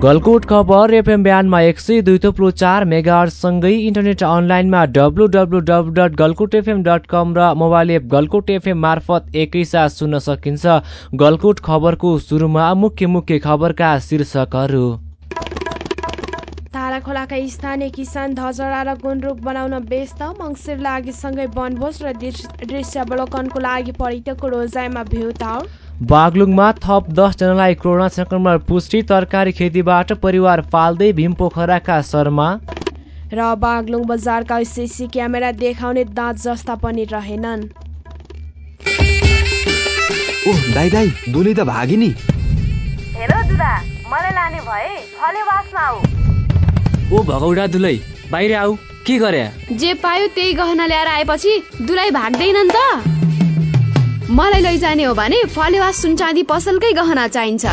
गलकोट खबर एफएम ब्यान्डमा एक सय दुई थोप्लो चार मेगासँगै इन्टरनेट अनलाइनमा W W W dot Galkot FM dot com र मोबाइल एप गलकोट एफएम मार्फत एकैसाथ सुन्न सकिन्छ। गलकोट खबरको सुरुमा मुख्य मुख्य खबरका शीर्षकहरू। ताराखोलाका स्थानीय किसान धजरा र गुन्द्रुक बनाउन व्यस्त मङ्सिर लागिसँगै वनभोज र दृश्यावलोकनको लागि पर्यटकको रोजाइमा भिउताउ बागलुङमा थप दसजनालाई कोरोना सङ्क्रमण पुष्टि तरकारी खेतीबाट परिवार पाल्दै भीमपोखराका शर्मा। र बागलुङ बजारका सिसी क्यामेरा देखाउने दाँत जस्ता पनि रहेनन्। ओ दाइ दाइ दुली त भागी नि हेलो दुदा मलाई लाने भए फलेवासमा आऊ। ओ भगौडा दुलै बाहिर आऊ के गरे? जे पायो त्यही गहना ल्याएर आएपछि दुलाई भाग्दैनन् त। मलाई लैजाने हो भने फलेवास सुनचाँदी पसलकै गहना चाहिन्छ।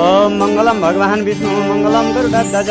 ओम मङ्गलम भगवान् विष्णु मङ्गलम गरुडध्वज।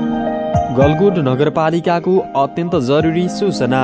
गलकुट नगरपालिकाको अत्यन्त जरुरी सूचना।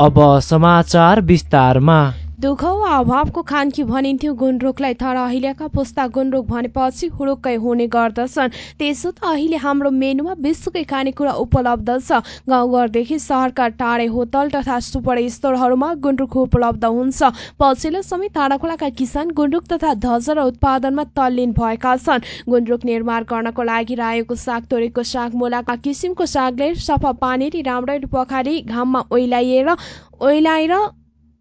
अब समाचार विस्तारमा। दुःख वा अभावको खानकी भनिन्थ्यो गुन्द्रुकलाई तर अहिलेका पुस्ता गुन्द्रुक भनेपछि हुडुक्कै हुने गर्दछन्। त्यसो त अहिले हाम्रो मेनुमा विश्वकै खानेकुरा उपलब्ध छ। गाउँघरदेखि सहरका टाढे होटल तथा सुपर स्टोरहरूमा गुन्द्रुक उपलब्ध हुन्छ। पछिल्लो समय ताराखोलाका किसान गुन्द्रुक तथा धजरा उत्पादनमा तल्लीन भएका छन्। गुन्द्रुक निर्माण गर्नको लागि रायोको साग तोरीको साग मुलाका किसिमको सागले सफा पानी राम्ररी पखाली घाममा ओइलाइएर ओइलाएर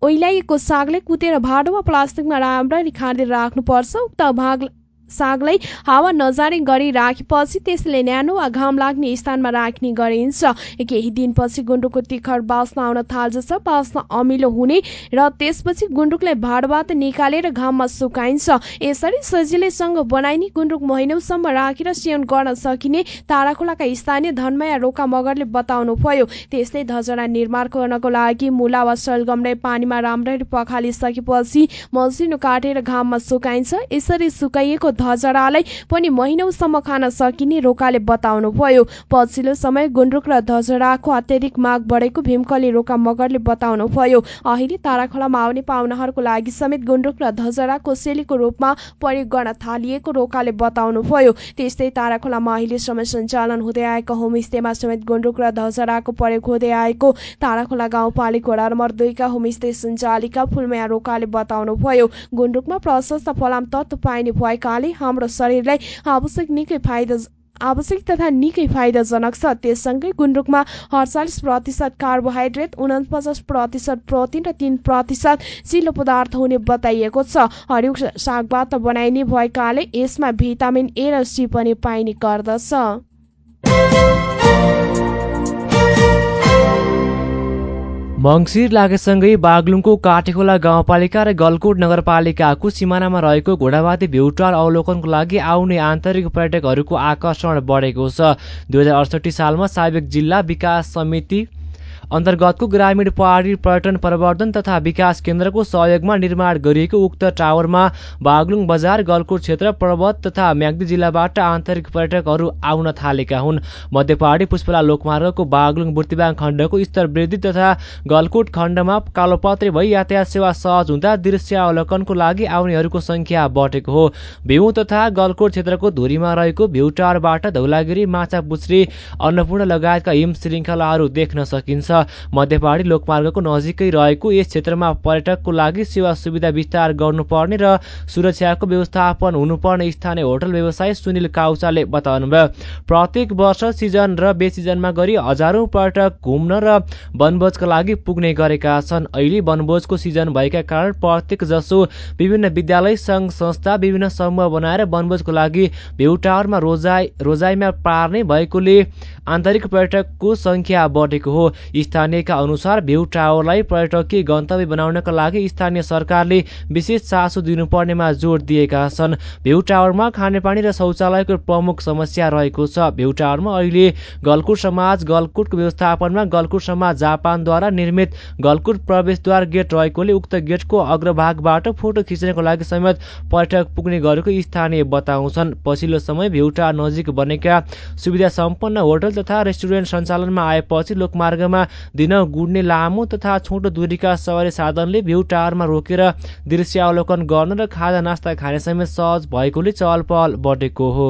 ओइलाइएको सागलाई कुटेर भाँडो वा प्लास्टिकमा राम्ररी खाँदेर राख्नुपर्छ। उक्त भाग सागलाई हावा नजाने गरी राखेपछि त्यसले न्यानो वा घाम लाग्ने स्थानमा राख्ने गरिन्छ। केही दिनपछि गुन्द्रुकको तिखर बास्न आउन थाल्छ बास्न अमिलो हुने र त्यसपछि गुन्द्रुकलाई भाडबाट निकालेर घाममा सुकाइन्छ। यसरी सजिलैसँग बनाइने गुन्द्रुक महिनौसम्म राखेर सेवन गर्न सकिने ताराखोलाका स्थानीय धनमाया रोका मगरले बताउनु भयो त्यस्तै धजरा निर्माण गर्नको लागि मुला वा सलगमलाई पानीमा राम्ररी पखालिसकेपछि मसिनो काटेर घाममा सुकाइन्छ। यसरी सुकाइएको धजरालाई पनि महिनौसम्म खान सकिने रोकाले बताउनु भयो पछिल्लो समय गुन्द्रुक र धजराको अत्याधिक माग बढेको भीमकली रोका मगरले बताउनु भयो अहिले ताराखोलामा आउने पाहुनाहरूको लागि समेत गुन्द्रुक र धजराको सेलीको रूपमा प्रयोग गर्न थालिएको रोकाले बताउनु भयो त्यस्तै ताराखोलामा अहिलेसम्म सञ्चालन हुँदै आएको होमस्टेमा समेत गुन्द्रुक र धजराको प्रयोग हुँदै आएको ताराखोला गाउँपालिका वडा नम्बर दुईका होमस्टे सञ्चालिका फुलमाया रोकाले बताउनु भयो गुन्द्रुकमा प्रशस्त फलाम तत्व पाइने भएकाले हाम्रो शरीरलाई आवश्यक निकै फाइदा आवश्यक तथा निकै फाइदाजनक छ। त्यससँगै गुन्द्रुकमा अडचालिस प्रतिशत कार्बोहाइड्रेट उनपचास प्रतिशत प्रोटिन र तिन प्रतिशत चिल्लो पदार्थ हुने बताइएको छ। हरियो सागबाट बनाइने भएकाले यसमा भिटामिन ए र सी पनि पाइने गर्दछ। मङ्सिर लागेसँगै बागलुङको काटेखोला गाउँपालिका र गलकोट नगरपालिकाको सिमानामा रहेको घोडावादी भ्युटार अवलोकनको लागि आउने आन्तरिक पर्यटकहरूको आकर्षण बढेको छ। दुई हजार अडसठी सालमा साबिक जिल्ला विकास समिति अन्तर्गतको ग्रामीण पहाडी पर्यटन प्रवर्धन तथा विकास केन्द्रको सहयोगमा निर्माण गरिएको उक्त टावरमा बागलुङ बजार गलकोट क्षेत्र पर्वत तथा म्याग्दी जिल्लाबाट आन्तरिक पर्यटकहरू आउन थालेका हुन्। मध्य पहाडी पुष्पला लोकमार्गको बागलुङ बुर्तिबाङ खण्डको स्तर वृद्धि तथा गलकोट खण्डमा कालोपत्रे भई यातायात सेवा सहज हुँदा दृश्य अवलोकनको लागि आउनेहरूको संख्या बढेको हो। भ्यू तथा गलकोट क्षेत्रको धुरीमा रहेको भ्यू टावरबाट धौलागिरी माछा पुछ्री अन्नपूर्ण लगायतका हिम श्रृङ्खलाहरू देख्न सकिन्छ। मध्य पहाडी लोकमार्गको नजिकै रहेको यस क्षेत्रमा पर्यटकको लागि सेवा सुविधा विस्तार गर्नुपर्ने र सुरक्षाको व्यवस्थापन हुनुपर्ने स्थानीय होटल व्यवसायी सुनिल काउचाले बताउनुभयो। प्रत्येक वर्ष सिजन र बेसिजनमा गरी हजारौँ पर्यटक घुम्न र वनभोजका लागि पुग्ने गरेका छन्। अहिले वनभोजको सिजन भएका कारण प्रत्येक जसो विभिन्न विद्यालय सङ्घ संस्था विभिन्न समूह बनाएर वनभोजको लागि भ्यू टावरमा रोजाइ रोजाइमा पार्ने भएकोले आन्तरिक पर्यटकको सङ्ख्या बढेको हो। स्थानीयका अनुसार भ्यू टावरलाई पर्यटकीय गन्तव्य बनाउनका लागि स्थानीय सरकारले विशेष चासो दिनुपर्नेमा जोड दिएका छन्। भ्यू टावरमा खानेपानी र शौचालयको प्रमुख समस्या रहेको छ। भ्यू टावरमा अहिले गलकुट समाज गलकुटको व्यवस्थापनमा गलकुट समाज जापानद्वारा निर्मित गलकुट प्रवेशद्वार गेट रहेकोले उक्त गेटको अग्रभागबाट फोटो खिच्नको लागि समेत पर्यटक पुग्ने गरेको स्थानीय बताउँछन्। पछिल्लो समय भ्यू टावर नजिक बनेका सुविधा सम्पन्न होटल तथा रेस्टुरेन्ट सञ्चालनमा आएपछि लोकमार्गमा दिन गुड्ने लामो तथा छोटो दूरीका सवारी साधनले भ्यू टावरमा रोकेर दृश्यावलोकन गर्न र खाजा नास्ता खाने समेत सहज भएकोले चहल पहल बढेको हो।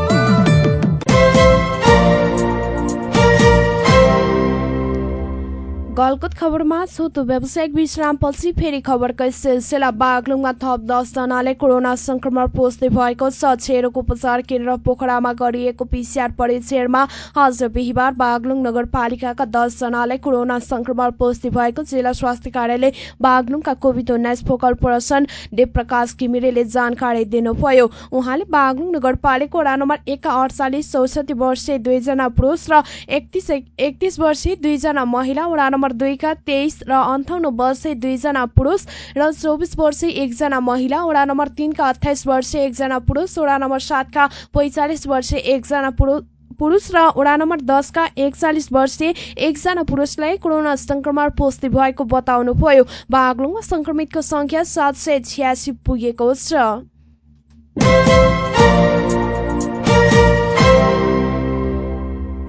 गलकुत खबरमा छोटो व्यावसायिक विश्रामपछि फेरि खबरको सिलसिला बागलुङमा थप दसजनाले कोरोना संक्रमण पुष्टि भएको छ। छेरोको उपचार केन्द्र पोखरामा गरिएको पिसिआर परीक्षणमा आज बिहिबार बागलुङ नगरपालिकाका दसजनाले कोरोना संक्रमण पुष्टि भएको जिल्ला स्वास्थ्य कार्यालय बागलुङका कोभिड उन्नाइस फोकल पर्सन देवप्रकाश घिमिरेले जानकारी दिनुभयो। उहाँले बागलुङ नगरपालिका वडा नम्बर एकका अडचालिस चौसठी वर्षीय दुईजना पुरुष र एकतिस एकतिस वर्षीय दुईजना महिला वडा नम्बर दुईका तेइस र अन्ठाउन्न वर्षीय दुईजना पुरुष र चौबिस वर्षीय एकजना महिला वडा नम्बर तिनका अठाइस वर्षीय एकजना पुरुष वडा नम्बर सातका पैँचालिस वर्षीय एकजना पुरुष पुरुष र वडा नम्बर दसका एकचालिस वर्षीय एकजना पुरुषलाई कोरोना संक्रमण पुष्टि भएको बताउनुभयो। बागलुङमा संक्रमितको संख्या सात सय छ्यासी पुगेको छ।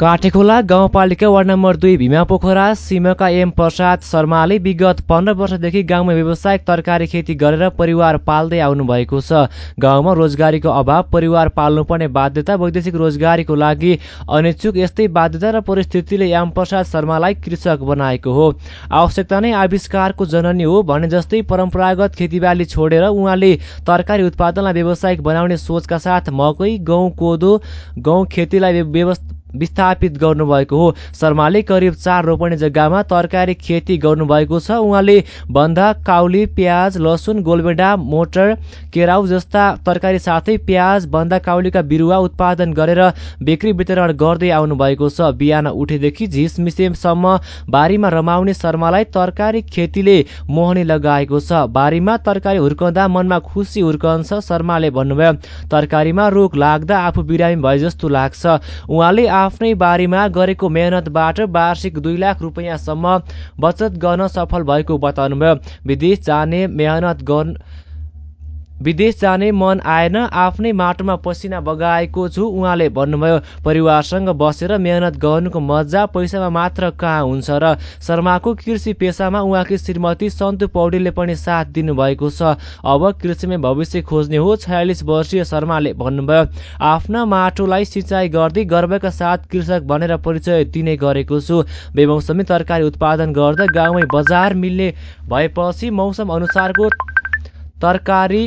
काठेखोला गाउँपालिका वार्ड नम्बर दुई भीमा पोखरा सीमाका एम प्रसाद शर्माले विगत पन्ध्र वर्षदेखि गाउँमा व्यावसायिक तरकारी खेती गरेर परिवार पाल्दै आउनु भएको छ। गाउँमा रोजगारीको अभाव परिवार पाल्नुपर्ने बाध्यता वैदेशिक रोजगारीको लागि अनिच्छुक यस्तै बाध्यता र परिस्थितिले एम प्रसाद शर्मालाई कृषक बनाएको हो। आवश्यकता नै आविष्कारको जननी हो भने जस्तै परम्परागत खेतीबाली छोडेर उहाँले तरकारी उत्पादनलाई व्यावसायिक बनाउने सोचका साथ मकै गहुँ कोदो गहुँ खेतीलाई व्यवस्था विस्थापित गर्नुभएको हो। शर्माले करिब चार रोपनी जग्गामा तरकारी खेती गर्नुभएको छ। उहाँले बन्धा काउली प्याज लसुन गोलबेडा मोटर केराउ जस्ता तरकारी साथै प्याज बन्धा काउलीका बिरुवा उत्पादन गरेर बिक्री वितरण गर्दै आउनु भएको छ। बिहान उठेदेखि झिसमिसेसम्म बारीमा रमाउने शर्मालाई तरकारी खेतीले मोहनी लगाएको छ। बारीमा तरकारी हुर्काउँदा मनमा खुसी हुर्कन्छ शर्माले भन्नुभयो। तरकारीमा रोग लाग्दा आफू बिरामी भए जस्तो लाग्छ। उहाँले आफ्नै बारीमा गरेको मेहनतबाट वार्षिक दुई लाख रुपियाँसम्म बचत गर्न सफल भएको बताउनुभयो। विदेश जाने मेहनत गर्न विदेश जाने मन आएन आफ्नै माटोमा पसिना बगाएको छु उहाँले भन्नुभयो परिवारसँग बसेर मेहनत गर्नुको मजा पैसामा मात्र कहाँ हुन्छ र शर्माको कृषि पेसामा उहाँकी श्रीमती सन्तु पौडेलले पनि साथ दिनुभएको छ। अब कृषिमै भविष्य खोज्ने हो छयालिस वर्षीय शर्माले भन्नुभयो आफ्ना माटोलाई सिँचाइ गर्दै गर्वका साथ कृषक भनेर परिचय दिने गरेको छु। बेमौसमी तरकारी उत्पादन गर्दा गाउँमै बजार मिल्ने भएपछि मौसम अनुसारको तरकारी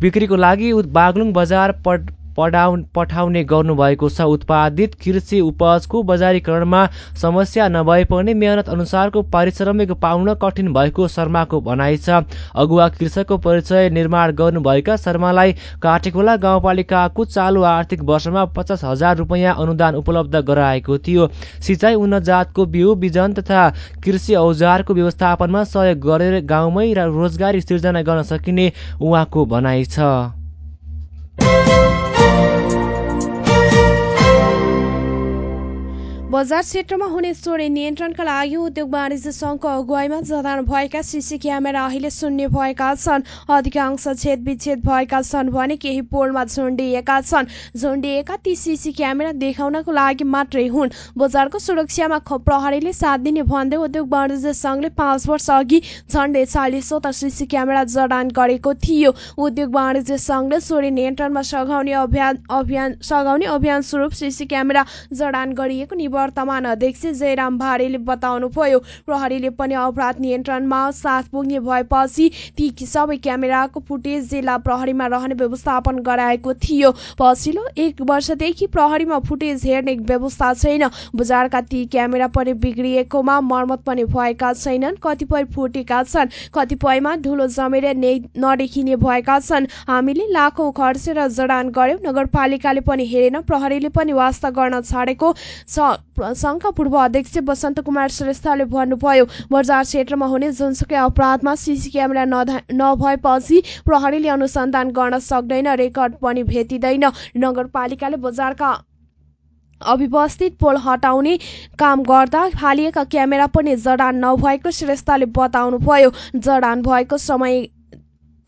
बिक्रीको लागि बागलुङ बजार पट पढाउ पठाउने गर्नुभएको छ। उत्पादित कृषि उपजको बजारीकरणमा समस्या नभए पनि मेहनत अनुसारको पारिश्रमिक पाउन कठिन भएको शर्माको भनाइ छ। अगुवा कृषकको परिचय निर्माण गर्नुभएका शर्मालाई काटेखोला गाउँपालिकाको चालु आर्थिक वर्षमा पचास हजार रुपियाँ अनुदान उपलब्ध गराएको थियो। सिँचाइ उन्नत जातको बिउ बिजन तथा कृषि औजारको व्यवस्थापनमा सहयोग गरेर गाउँमै रोजगारी सिर्जना गर्न सकिने उहाँको भनाइ छ। बजार क्षेत्रमा हुने चोरी नियन्त्रणका लागि उद्योग वाणिज्य सङ्घको अगुवाईमा जडान भएका सिसी क्यामेरा अहिले शून्य भएका छन्। अधिकांश छेद विच्छेद भएका छन् भने केही पोलमा झुन्डिएका छन्। झुन्डिएका ती सिसी क्यामेरा देखाउनको लागि मात्रै हुन्। बजारको सुरक्षामा प्रहरीले साथ दिने भन्दै उद्योग वाणिज्य सङ्घले पाँच वर्ष अघि झन्डै चालिसवटा सिसी क्यामेरा जडान गरेको थियो। उद्योग वाणिज्य सङ्घले चोरी नियन्त्रणमा सघाउने अभियान अभियान सघाउने अभियान स्वरूप सिसी क्यामेरा जडान गरिएको वर्तमान अध्यक्ष जयराम भारेले बताउनुभयो प्रहरीले पनि अपराध नियन्त्रणमा साथ पुग्ने भएपछि ती सबै क्यामेराको फुटेज जिल्ला प्रहरीमा रहने व्यवस्थापन गराएको थियो। पछिल्लो एक वर्षदेखि प्रहरीमा फुटेज हेर्ने व्यवस्था छैन। बजारका ती क्यामेरा पनि बिग्रिएकोमा मर्मत पनि भएका छैनन्। कतिपय फुटेका छन् कतिपयमा धुलो जमेर नदेखिने भएका छन्। हामीले लाखौं खर्चेर जडान गर्यौं नगरपालिकाले पनि हेरेन। प्रहरीले पनि वास्ता गर्न छाडेको संघका पूर्व अध्यक्ष वसन्त कुमार श्रेष्ठले भन्नुभयो बजार क्षेत्रमा हुने जुनसुकै अपराधमा सिसी क्यामेरा नभएपछि प्रहरीले अनुसन्धान गर्न सक्दैन रेकर्ड पनि भेटिँदैन। नगरपालिकाले बजारका अव्यवस्थित पोल हटाउने काम गर्दा फालिएका क्यामेरा पनि जडान नभएको श्रेष्ठले बताउनुभयो। जडान भएको समय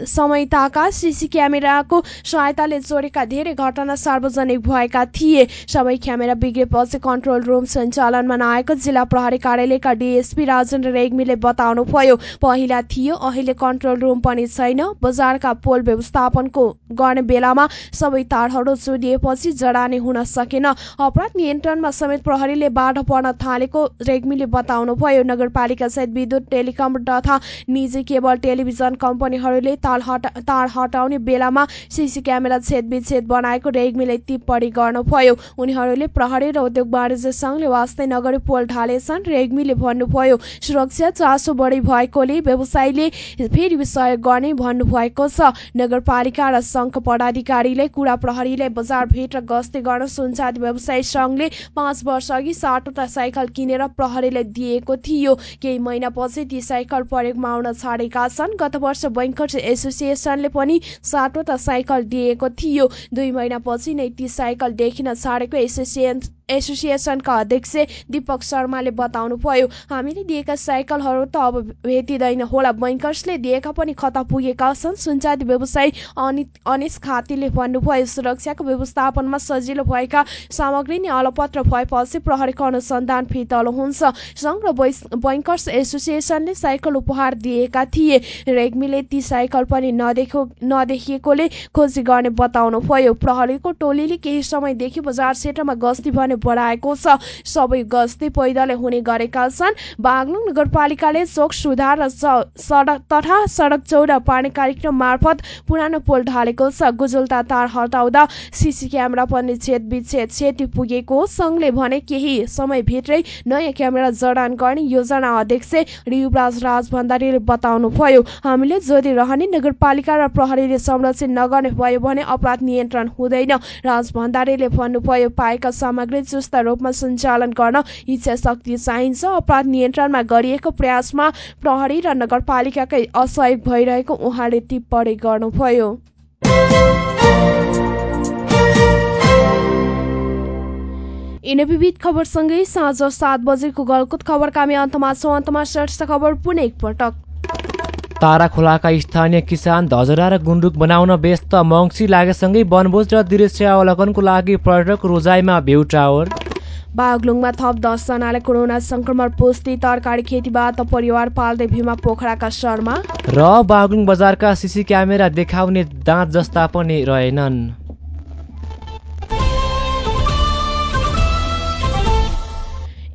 समयताका सिसी क्यामेराको सहायताले चोरेका धेरै घटना सार्वजनिक भएका थिए। सबै क्यामेरा बिग्रेपछि कन्ट्रोल रुम सञ्चालनमा नआएको जिल्ला प्रहरी कार्यालयका डिएसपी राजेन्द्र रेग्मीले बताउनुभयो पहिला थियो अहिले कन्ट्रोल रुम पनि छैन। बजारका पोल व्यवस्थापनको गर्ने बेलामा सबै तारहरू चुडिएपछि जडाने हुन सकेन। अपराध नियन्त्रणमा समेत प्रहरीले बाधा पर्न थालेको रेग्मीले बताउनुभयो। नगरपालिका सहित विद्युत टेलिकम तथा निजी केबल टेलिभिजन कम्पनीहरूले ताल हटा तार हटाउने बेलामा सिसी क्यामेरा छेद विच्छेद बनाएको रेग्मीले टिप्पणी गर्नुभयो उनीहरूले प्रहरी र उद्योग वाणिज्य संघले वास्तै नगरी पोल ढालेछन् रेग्मीले भन्नुभयो सुरक्षा चासो बढी भएकोले व्यवसायीले फेरि सहयोग गर्ने भन्नुभएको छ। नगरपालिका र संघ पदाधिकारीले कुरा प्रहरीले बजारभित्र गस्ती गर्न सुनचाँदी व्यवसायी संघले पाँच वर्ष अघि सातवटा साइकल किनेर प्रहरीले दिएको थियो। केही महिनापछि ती साइकल प्रयोगमा आउन छाडेका छन्। गत वर्ष बैङ्कर्स एसोसिएसनले पनि सातवटा साइकल दिएको थियो। दुई महिनापछि नै ती साइकल देखिन छाडेको एसोसिएसन एसोसिएसनका अध्यक्ष दीपक शर्माले बताउनुभयो हामीले दिएका साइकलहरू त अब भेटिँदैन होला। बैङ्कर्सले दिएका पनि खता पुगेका छन्। सुनचादी व्यवसायी अनिस खातीले भन्नुभयो सुरक्षाको व्यवस्थापनमा सजिलो भएका सामग्री नै अलपत्र भएपछि प्रहरीको अनुसन्धान फितलो हुन्छ। सङ्घ र बैङ्कर्स एसोसिएसनले साइकल उपहार दिएका थिए। रेग्मीले ती साइकल पनि नदेखो नदेखिएकोले खोजी गर्ने बताउनु भयो। प्रहरीको टोलीले केही समयदेखि बजार क्षेत्रमा गस्ती भने बढाएको छ। सबै गस्ती पैदल हुने गरेका छन्। बागलुङ नगरपालिकाले चोक सुधार र सडक तथा सडक चौडा पार्ने कार्यक्रम मार्फत पुरानो पोल ढालेको छ। गुजुल्ता तार हटाउँदा सिसी क्यामेरा पनि छेद विच्छेद क्षति पुगेको संघले भने केही समयभित्रै नयाँ क्यामेरा जडान गर्ने योजना अध्यक्ष युवराज राज भण्डारीले बताउनुभयो हामीले जोडी रहने नगरपालिका र प्रहरीले संरक्षण नगर्ने भयो भने अपराध नियन्त्रण हुँदैन। राज भण्डारीले भन्नुभयो पाएका सामग्री चुस्त रूपमा सञ्चालन गर्न इच्छा शक्ति चाहिन्छ। अपराध नियन्त्रणमा गरिएको प्रयासमा प्रहरी र नगरपालिकाकै असहयोग भइरहेको उहाँले टिप्पणी गर्नुभयो। यिनै खबरसँगै साँझ सात बजेको गलकुत खबरका हामी अन्तमा छौँ अन्तमा शीर्ष खबर पुनः एकपटक तारा खोलाका स्थानीय किसान धजरा र गुन्द्रुक बनाउन व्यस्त मङ्सी लागेसँगै वनभोज र दृश्य अवलोकनको लागि पर्यटक रोजाइमा भ्यू टावर बागलुङमा थप दसजनाले कोरोना संक्रमण पुष्टि तरकारी खेतीबाट परिवार पाल्दै भीमा पोखराका शर्मा। र बागलुङ बजारका सिसी क्यामेरा देखाउने दाँत जस्ता पनि रहेनन्।